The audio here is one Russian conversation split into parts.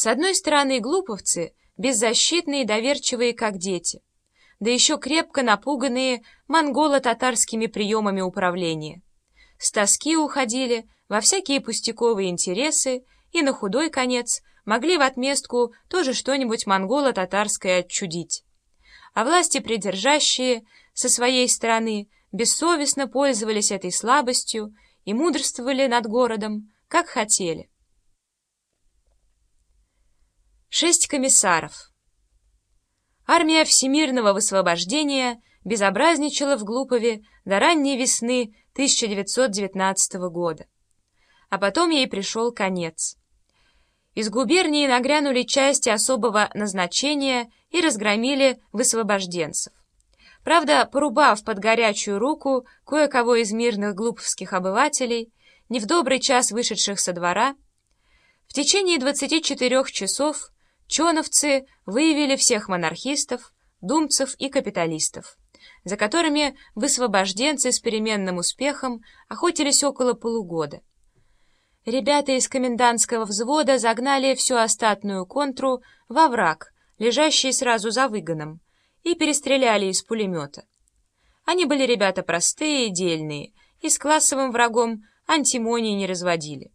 С одной стороны, глуповцы, беззащитные и доверчивые, как дети, да еще крепко напуганные монголо-татарскими приемами управления. С тоски уходили во всякие пустяковые интересы и на худой конец могли в отместку тоже что-нибудь монголо-татарское отчудить. А власти придержащие со своей стороны бессовестно пользовались этой слабостью и мудрствовали над городом, как хотели. Шесть комиссаров. Армия всемирного высвобождения безобразничала в Глупове до ранней весны 1919 года. А потом ей пришел конец. Из губернии нагрянули части особого назначения и разгромили высвобожденцев. Правда, порубав под горячую руку кое-кого из мирных глуповских обывателей, не в добрый час вышедших со двора, в течение 24 часов Чоновцы выявили всех монархистов, думцев и капиталистов, за которыми высвобожденцы с переменным успехом охотились около полугода. Ребята из комендантского взвода загнали всю остатную контру во враг, лежащий сразу за выгоном, и перестреляли из пулемета. Они были ребята простые и дельные, и с классовым врагом антимонии не разводили.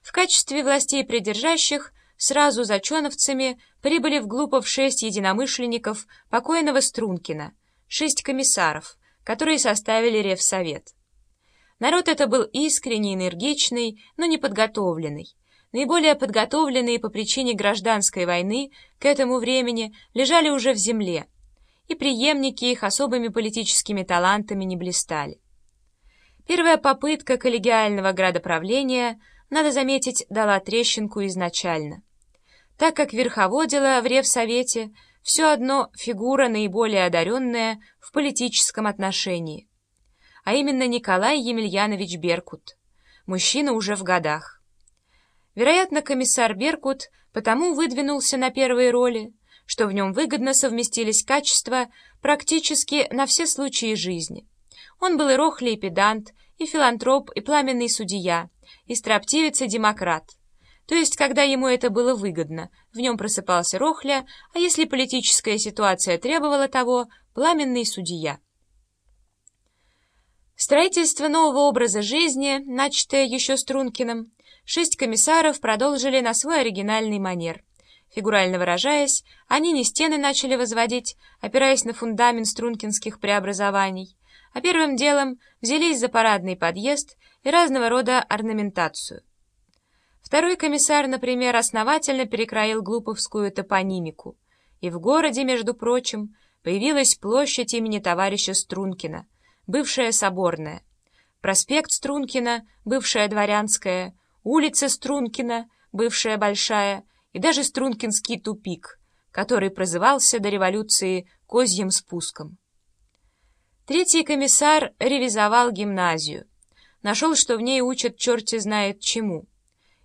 В качестве властей придержащих сразу за чоновцами прибыли в Глупов шесть единомышленников покойного Стрункина, шесть комиссаров, которые составили Ревсовет. Народ это был искренний, энергичный, но неподготовленный. Наиболее подготовленные по причине гражданской войны к этому времени лежали уже в земле, и преемники их особыми политическими талантами не блистали. Первая попытка коллегиального градоправления – надо заметить, дала трещинку изначально. Так как верховодила в Ревсовете все одно фигура наиболее одаренная в политическом отношении, а именно Николай Емельянович Беркут, мужчина уже в годах. Вероятно, комиссар Беркут потому выдвинулся на первые роли, что в нем выгодно совместились качества практически на все случаи жизни. Он был и рохлей, и педант, и филантроп, и пламенный судья, и строптивец, и демократ. То есть, когда ему это было выгодно, в нем просыпался Рохля, а если политическая ситуация требовала того, пламенный судья. Строительство нового образа жизни, начатое еще Стрункиным, шесть комиссаров продолжили на свой оригинальный манер. Фигурально выражаясь, они не стены начали возводить, опираясь на фундамент стрункинских преобразований, а первым делом взялись за парадный подъезд и разного рода орнаментацию. Второй комиссар, например, основательно перекроил глуповскую топонимику, и в городе, между прочим, появилась площадь имени товарища Стрункина, бывшая Соборная, проспект Стрункина, бывшая Дворянская, улица Стрункина, бывшая Большая, и даже Стрункинский тупик, который прозывался до революции Козьим спуском. Третий комиссар ревизовал гимназию, нашел, что в ней учат черти знает чему,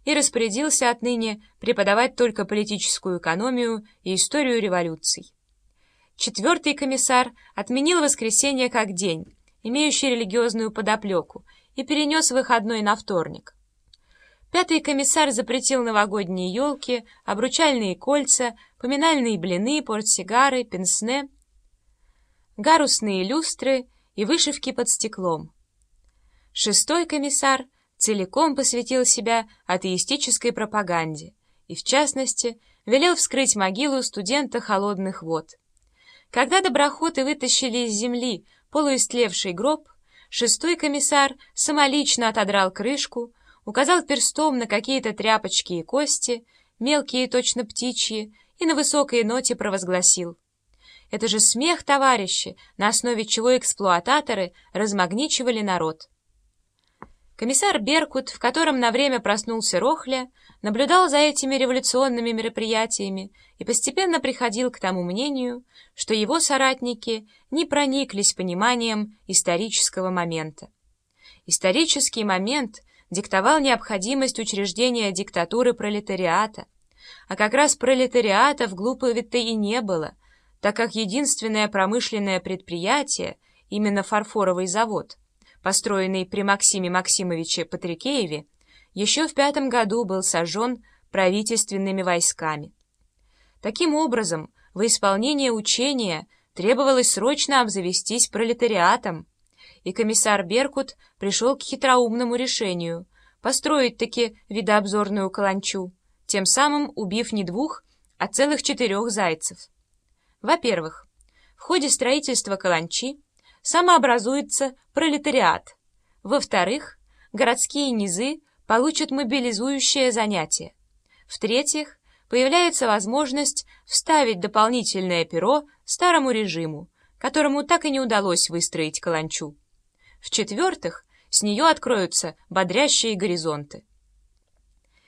и распорядился отныне преподавать только политическую экономию и историю революций. Четвертый комиссар отменил воскресенье как день, имеющий религиозную подоплеку, и перенес выходной на вторник. Пятый комиссар запретил новогодние елки, обручальные кольца, поминальные блины, портсигары, пенсне — гарусные люстры и вышивки под стеклом. Шестой комиссар целиком посвятил себя атеистической пропаганде и, в частности, велел вскрыть могилу студента холодных вод. Когда доброходы вытащили из земли полуистлевший гроб, шестой комиссар самолично отодрал крышку, указал перстом на какие-то тряпочки и кости, мелкие точно птичьи, и на высокой ноте провозгласил — это же смех, товарищи, на основе чего эксплуататоры размагничивали народ. Комиссар Беркут, в котором на время проснулся Рохля, наблюдал за этими революционными мероприятиями и постепенно приходил к тому мнению, что его соратники не прониклись пониманием исторического момента. Исторический момент диктовал необходимость учреждения диктатуры пролетариата, а как раз пролетариата в Глупове-то и не было, так как единственное промышленное предприятие, именно фарфоровый завод, построенный при Максиме Максимовиче Патрикееве, еще в пятом году был сожжен правительственными войсками. Таким образом, во исполнение учения требовалось срочно обзавестись пролетариатом, и комиссар Беркут пришел к хитроумному решению построить-таки видообзорную каланчу, тем самым убив не двух, а целых четырех зайцев. Во-первых, в ходе строительства каланчи самообразуется пролетариат. Во-вторых, городские низы получат мобилизующее занятие. В-третьих, появляется возможность вставить дополнительное перо старому режиму, которому так и не удалось выстроить каланчу. В-четвертых, с нее откроются бодрящие горизонты.